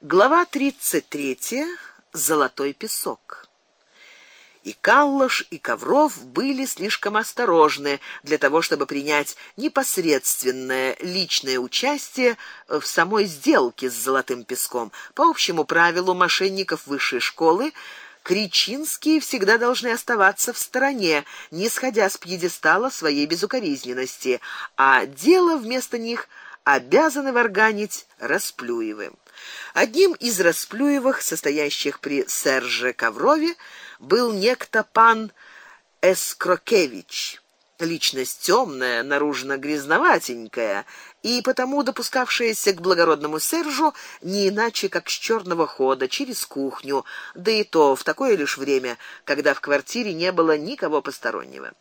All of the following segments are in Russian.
Глава 33. Золотой песок. И Каллаш, и Ковров были слишком осторожны для того, чтобы принять непосредственное личное участие в самой сделке с золотым песком. По общему правилу мошенников высшей школы Кричинские всегда должны оставаться в стороне, не сходя с пьедестала своей безукоризненности, а дело вместо них обязаны варганить Расплюевым. Одним из Расплюевых, состоящих при Серже Коврове, был некто пан Эскрокевич. Личность темная, наружно грязноватенькая, и потому допускавшаяся к благородному Сержу не иначе как с черного хода через кухню, да и то в такое лишь время, когда в квартире не было никого постороннего.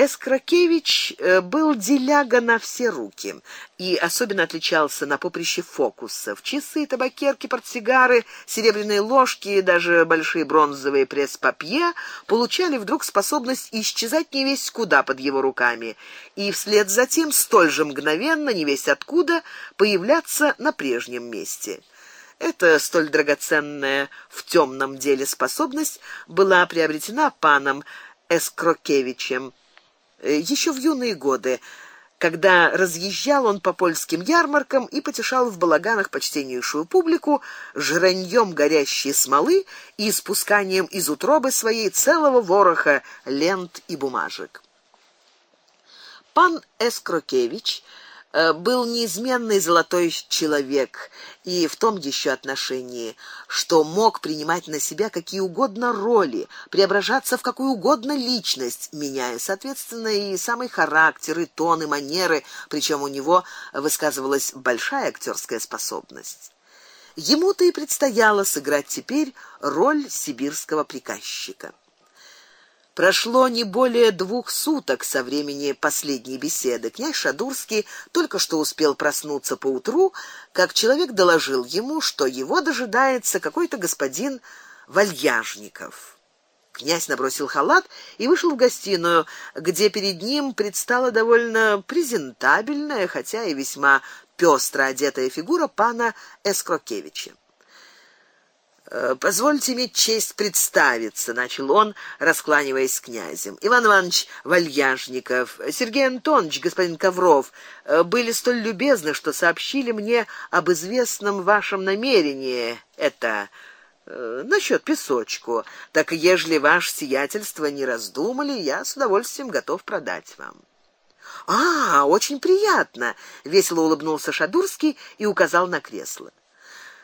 Эскракевич э, был деляга на все руки и особенно отличался на поприще фокусов. Часы, табакерки, портсигары, серебряные ложки и даже большие бронзовые пресс-папье получали вдруг способность исчезать не весь куда под его руками и вслед за тем столь же мгновенно, не весь откуда, появляться на прежнем месте. Эта столь драгоценная в темном деле способность была приобретена паном Эскрокевичем еще в юные годы, когда разъезжал он по польским ярмаркам и потешал в балаганах почтеннейшую публику жраньем горящей смолы и спусканием из утробы своей целого вороха лент и бумажек. Пан Эскрокевич Э, был неизменный золотой человек и в том еще отношении, что мог принимать на себя какие угодно роли, преображаться в какую угодно личность, меняя соответственно и самый характер, и тон, и манеры, причем у него высказывалась большая актерская способность. Ему-то и предстояло сыграть теперь роль сибирского приказчика. Прошло не более двух суток со времени последней беседы. Князь Шадурский только что успел проснуться по утру, как человек доложил ему, что его дожидается какой-то господин Вальяжников. Князь набросил халат и вышел в гостиную, где перед ним предстала довольно презентабельная, хотя и весьма пестро одетая фигура пана Эскрокевича. Э, позвольте иметь честь представиться, начал он, раскланиваясь с князем. Иван Иванович Вальяжников, Сергей Антонович, господин Ковров э, были столь любезны, что сообщили мне об известном вашем намерении. Это э, насчет песочку. Так ежели ваше сиятельство не раздумали, я с удовольствием готов продать вам. А, очень приятно, весело улыбнулся Шадурский и указал на кресло.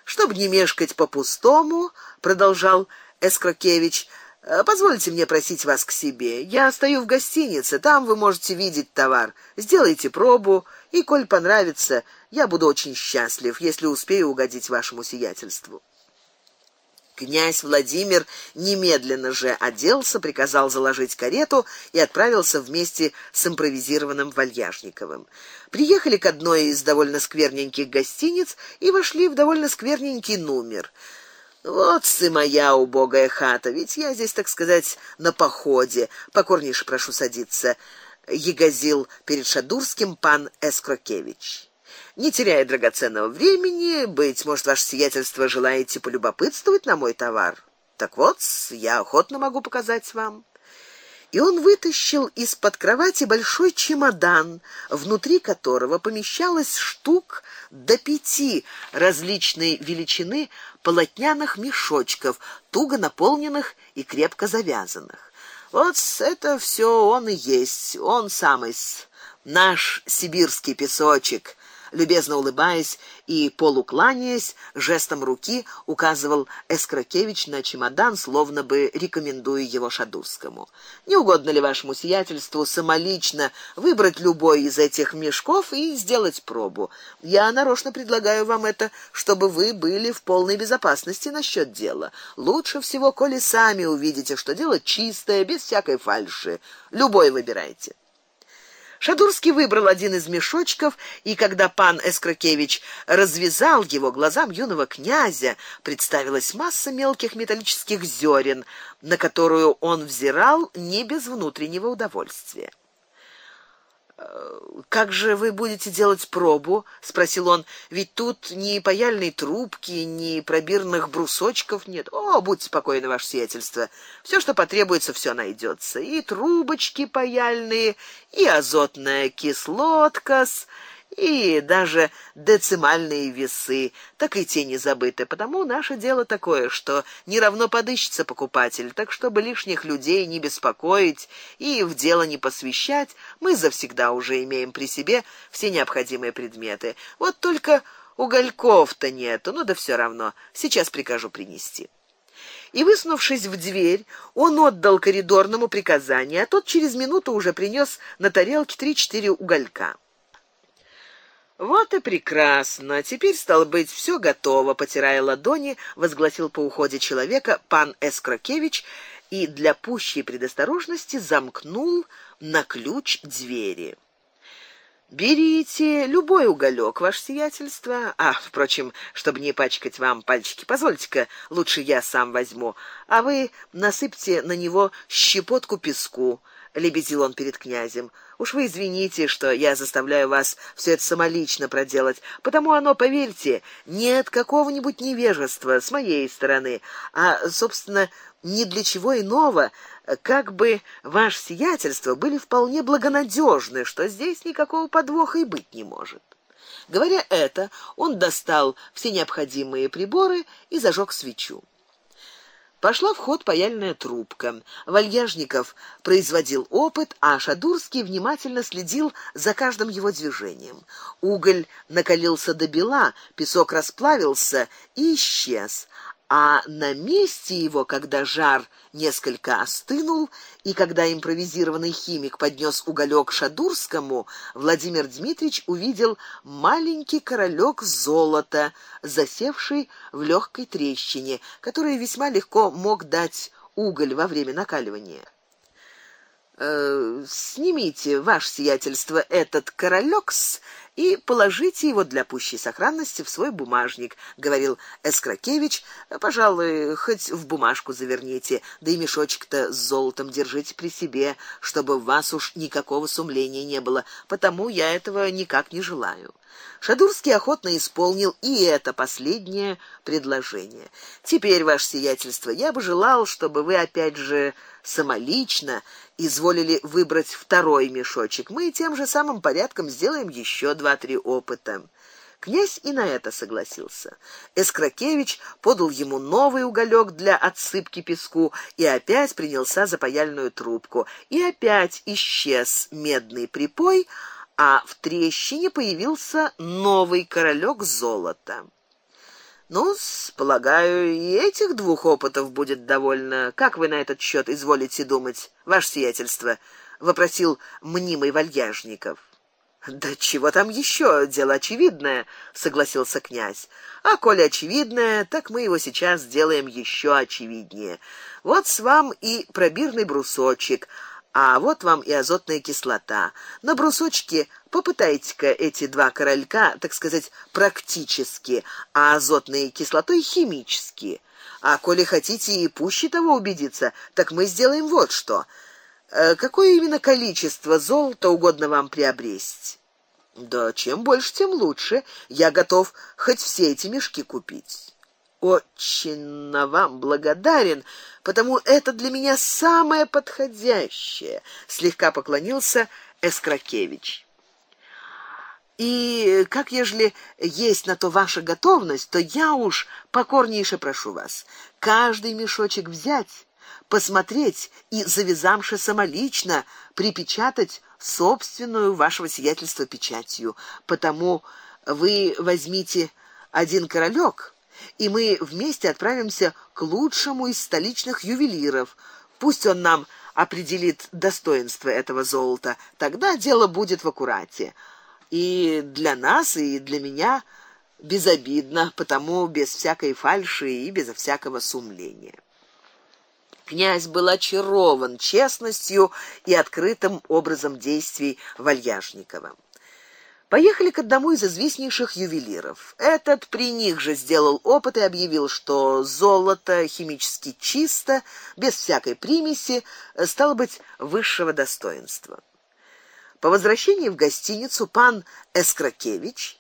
Чтобы не мешкать по-пустому, продолжал Эскрокевич, «э, позвольте мне просить вас к себе. Я стою в гостинице, там вы можете видеть товар. Сделайте пробу, и коль понравится, я буду очень счастлив, если успею угодить вашему сиятельству. Князь Владимир немедленно же оделся, приказал заложить карету и отправился вместе с импровизированным Вальяжниковым. Приехали к одной из довольно скверненьких гостиниц и вошли в довольно скверненький номер. Вот ты моя убогая хата, ведь я здесь, так сказать, на походе. Покорнейше прошу садиться, егозил перед Шадурским пан Эскрокевич. Не теряя драгоценного времени, быть может, ваше сиятельство желаете полюбопытствовать на мой товар. Так вот, я охотно могу показать вам. И он вытащил из-под кровати большой чемодан, внутри которого помещалось штук до пяти различной величины полотняных мешочков, туго наполненных и крепко завязанных. Вот это все он и есть, он самый наш сибирский песочек любезно улыбаясь и полукланяясь, жестом руки указывал Эскракевич на чемодан, словно бы рекомендуя его Шадурскому. Не угодно ли вашему сиятельству самолично выбрать любой из этих мешков и сделать пробу? Я нарочно предлагаю вам это, чтобы вы были в полной безопасности насчет дела. Лучше всего, коли сами увидите, что дело чистое, без всякой фальши. Любой выбирайте. Шадурский выбрал один из мешочков, и когда пан Эскракевич развязал его, глазам юного князя представилась масса мелких металлических зерен, на которую он взирал не без внутреннего удовольствия. Как же вы будете делать пробу? спросил он. Ведь тут ни паяльной трубки, ни пробирных брусочков нет. О, будьте спокойны, ваше сиятельство. Все, что потребуется, все найдется. И трубочки паяльные, и азотная кислотка, и даже децимальные весы, так и те не забыты. Потому наше дело такое, что не равно подыщется покупатель, так чтобы лишних людей не беспокоить и в дело не посвящать, мы завсегда уже имеем при себе все необходимые предметы. Вот только угольков-то нету, ну да все равно. Сейчас прикажу принести. И высунувшись в дверь, он отдал коридорному приказание, а тот через минуту уже принес на тарелке три-четыре уголька. Вот и прекрасно. Теперь стало быть все готово, потирая ладони, возгласил по уходе человека пан Эскрокевич и для пущей предосторожности замкнул на ключ двери. Берите любой уголек, ваше сиятельство. А, впрочем, чтобы не пачкать вам пальчики, позвольте-ка, лучше я сам возьму, а вы насыпьте на него щепотку песку лебезил он перед князем. Уж вы извините, что я заставляю вас все это самолично проделать, потому оно, поверьте, не от какого-нибудь невежества с моей стороны, а собственно ни для чего иного, как бы ваше сиятельство были вполне благонадежны, что здесь никакого подвоха и быть не может. Говоря это, он достал все необходимые приборы и зажег свечу. Пошла в ход паяльная трубка. Вальяжников производил опыт, а Шадурский внимательно следил за каждым его движением. Уголь накалился до бела, песок расплавился и исчез, а на месте его, когда жар несколько остынул, и когда импровизированный химик поднес уголек Шадурскому, Владимир Дмитриевич увидел маленький королек золота, засевший в легкой трещине, которая весьма легко мог дать уголь во время накаливания. Э, снимите ваше сиятельство этот королёкс и положите его для пущей сохранности в свой бумажник, говорил Эскракевич. Пожалуй, хоть в бумажку заверните, да и мешочек-то с золотом держите при себе, чтобы в вас уж никакого сумления не было, потому я этого никак не желаю. Шадурский охотно исполнил и это последнее предложение. Теперь ваше сиятельство, я бы желал, чтобы вы опять же самолично изволили выбрать второй мешочек. Мы тем же самым порядком сделаем еще два-три опыта. Князь и на это согласился. Эскракевич подал ему новый уголек для отсыпки песку и опять принялся за паяльную трубку. И опять исчез медный припой, а в трещине появился новый королек золота. Ну, полагаю, и этих двух опытов будет довольно. Как вы на этот счет изволите думать, ваше сиятельство? вопросил мнимый Вальяжников. Да чего там еще, дело очевидное, согласился князь. А коли очевидное, так мы его сейчас сделаем еще очевиднее. Вот с вам и пробирный брусочек, а вот вам и азотная кислота. На брусочке попытайте-ка эти два королька, так сказать, практически, а азотной кислотой химически. А коли хотите и пуще того убедиться, так мы сделаем вот что. Э, какое именно количество золота угодно вам приобрести? Да чем больше, тем лучше. Я готов хоть все эти мешки купить очень вам благодарен, потому это для меня самое подходящее, слегка поклонился Эскракевич. И как ежели есть на то ваша готовность, то я уж покорнейше прошу вас каждый мешочек взять, посмотреть и завязамши самолично припечатать собственную вашего сиятельства печатью. Потому вы возьмите один королек и мы вместе отправимся к лучшему из столичных ювелиров. Пусть он нам определит достоинство этого золота, тогда дело будет в аккурате. И для нас, и для меня безобидно, потому без всякой фальши и без всякого сумления. Князь был очарован честностью и открытым образом действий Вальяжникова. Поехали к одному из известнейших ювелиров. Этот при них же сделал опыт и объявил, что золото химически чисто, без всякой примеси, стало быть высшего достоинства. По возвращении в гостиницу пан Эскракевич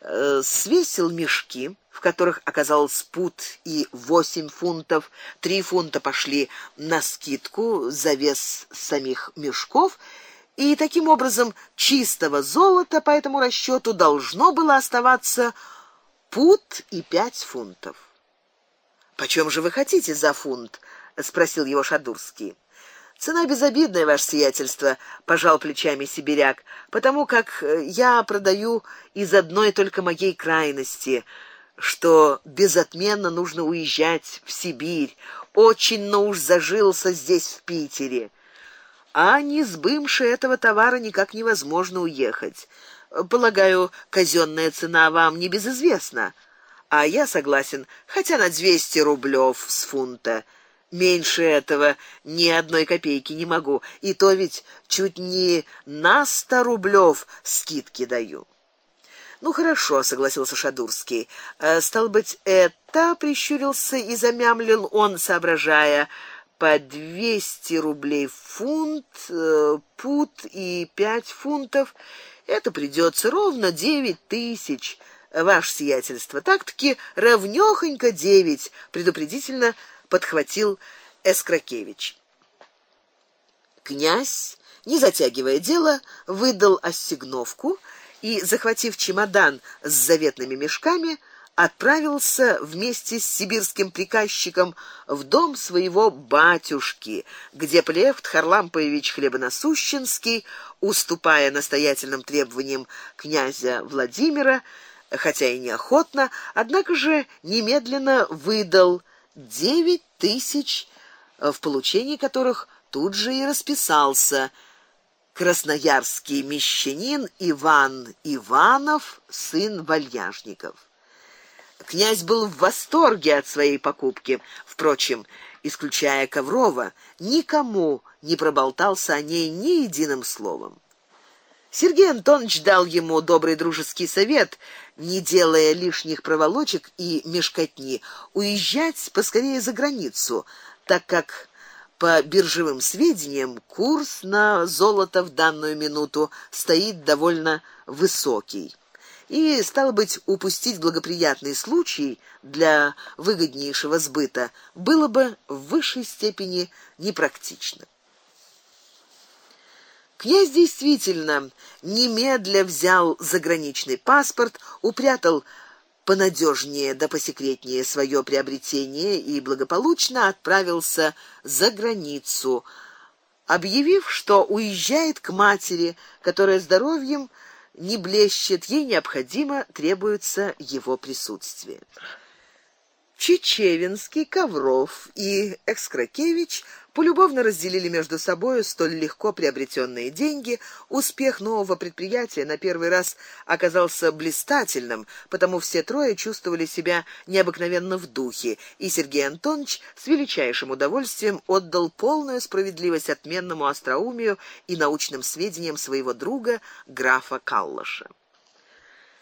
э, свесил мешки, в которых оказалось пуд и восемь фунтов. Три фунта пошли на скидку за вес самих мешков, и таким образом чистого золота по этому расчету должно было оставаться пуд и пять фунтов. Почем же вы хотите за фунт? спросил его Шадурский. Цена безобидная, ваше сиятельство, пожал плечами сибиряк, потому как э, я продаю из одной только моей крайности, что безотменно нужно уезжать в Сибирь. Очень, но уж зажился здесь в Питере. А не сбымши этого товара никак невозможно уехать. Полагаю, казённая цена вам не безизвестна. А я согласен, хотя на двести рублёв с фунта. Меньше этого ни одной копейки не могу, и то ведь чуть не на сто рублёв скидки даю. Ну хорошо, согласился Шадурский. Э, стал быть, это прищурился и замямлил он, соображая по двести рублей фунт, э, пут и пять фунтов. Это придется ровно девять тысяч. Ваше сиятельство, так-таки равнёхонько девять, предупредительно подхватил Эскракевич. Князь, не затягивая дело, выдал ассигновку и, захватив чемодан с заветными мешками, отправился вместе с сибирским приказчиком в дом своего батюшки, где Плевт Харлампович Хлебоносущенский, уступая настоятельным требованиям князя Владимира, хотя и неохотно, однако же немедленно выдал девять тысяч, в получении которых тут же и расписался красноярский мещанин Иван Иванов, сын Вальяжников. Князь был в восторге от своей покупки. Впрочем, исключая Коврова, никому не проболтался о ней ни единым словом. Сергей Антонович дал ему добрый дружеский совет, не делая лишних проволочек и мешкотни, уезжать поскорее за границу, так как по биржевым сведениям курс на золото в данную минуту стоит довольно высокий. И стало быть, упустить благоприятный случай для выгоднейшего сбыта было бы в высшей степени непрактично. Князь действительно немедля взял заграничный паспорт, упрятал понадежнее да посекретнее свое приобретение и благополучно отправился за границу, объявив, что уезжает к матери, которая здоровьем не блещет, ей необходимо требуется его присутствие. Чечевинский, Ковров и Экскракевич полюбовно разделили между собою столь легко приобретенные деньги. Успех нового предприятия на первый раз оказался блистательным, потому все трое чувствовали себя необыкновенно в духе, и Сергей Антонович с величайшим удовольствием отдал полную справедливость отменному остроумию и научным сведениям своего друга графа Каллаша.